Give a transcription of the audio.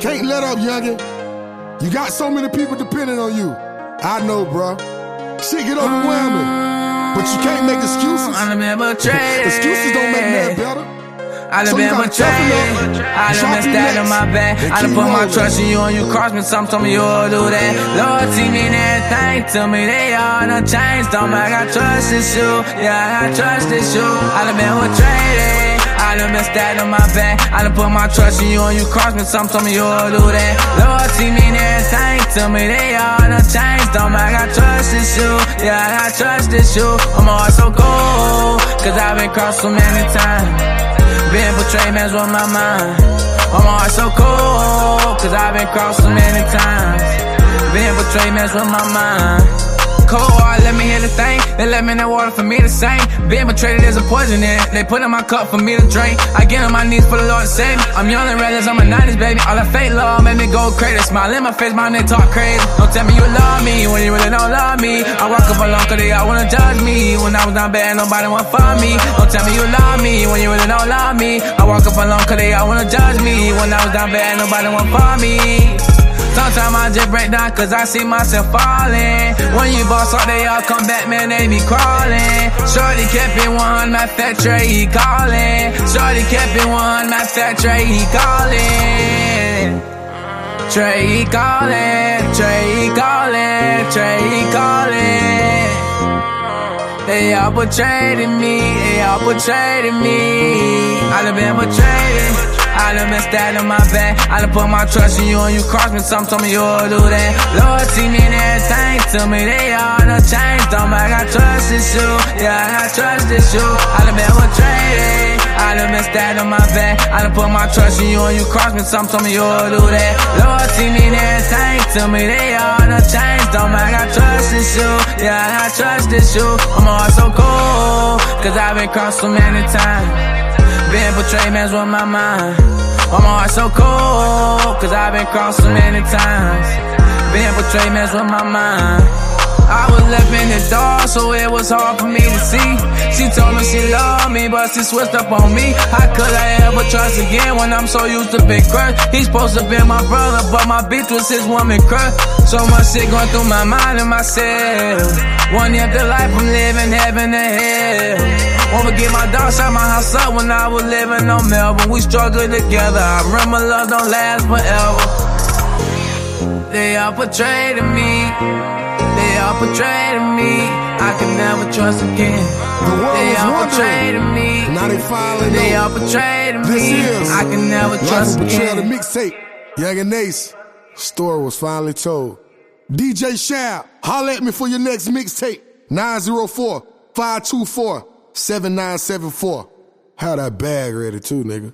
Can't let up, youngin'. You got so many people depending on you. I know, bruh. Shit get overwhelming. But you can't make excuses. Mm, I done been betrayed. Excuses don't make nothing better. I done So been betrayed. I done been stabbed in my back. I done put my trust in you and you cross me. Some told me you'll do that. Loyalty mean everything to me. They all done changed. Don't. I got trust issue. Yeah, I got trust issue. I done been betrayed. I done been stabbed in my back. I done put my trust in you and you cross me. Some told me you'll do that. Loyalty mean everything to me. They all done changed. Don't. I got trust issue. Yeah, I got trust issue. I'm all so cold. Cause I've been crossed so many times. Been betrayed, man's on my mind. My heart so cold, cause I've been crossed so many times. Been betrayed, man's on my mind. Cold heart, let me hear the thing. They let me in the water for me to sing. Being betrayed, there's a poison it. They put in my cup for me to drink. I get on my knees for the Lord to save me. I'm and reckless, I'm a 90s baby. All that fake love made me go crazy. Smile in my face, my name talk crazy. Don't tell me you love me when you really don't love me. I walk up alone cause they all wanna judge me. When I was down bad, nobody want for me. Don't tell me you love me when you really don't love me. I walk up alone cause they all wanna judge me. When I was down bad, nobody want for me. Sometimes I just break down cause I see myself falling. When you boss out, they all come back, man, they be crawling. Shorty kept it one, my fat tray, he calling. Shorty kept it one, my fat tray, he calling. Trey, calling. Trey, calling. Trey, calling. They all betrayed me, they all betrayed me. I done been betrayed. I done been stabbed in my back. I done put my trust in you and you cross me. Some told me you'll do that. Loyalty mean everything to me. They all done changed. Matter, I got trust issue. Yeah, I trust issue. I done been betrayed. I done been stabbed in my back. I done put my trust in you and you cross me. Some told me you'll do that. Loyalty mean everything to me. They all done changed. Matter, I got trust issue. Yeah, I trust issue. I'm all so cold. Cause I've been crossed so many times. Been betrayed, man's with my mind. Why my heart so cold, cause I've been crossed so many times. Been betrayed, man's with my mind. I was left in the dark, so it was hard for me to see. She told me she loved me, but she switched up on me. How could I ever trust again when I'm so used to big crush? He's supposed to be my brother, but my bitch was his woman crush. So much shit going through my mind and myself. One if the life I'm living, heaven and hell. Won't forget my dog shot my house up when I was living on Melbourne. We struggled together. I remember love don't last forever. They all betrayed me. They all betrayed me. I can never trust again. The world They all wondering. betrayed me. Now they finally They know. all betrayed This me. is I can never Life trust Betrayal, the mixtape. Young and Ace. Story was finally told. DJ Shab, holla at me for your next mixtape. 904 524 7974. Have that bag ready too, nigga.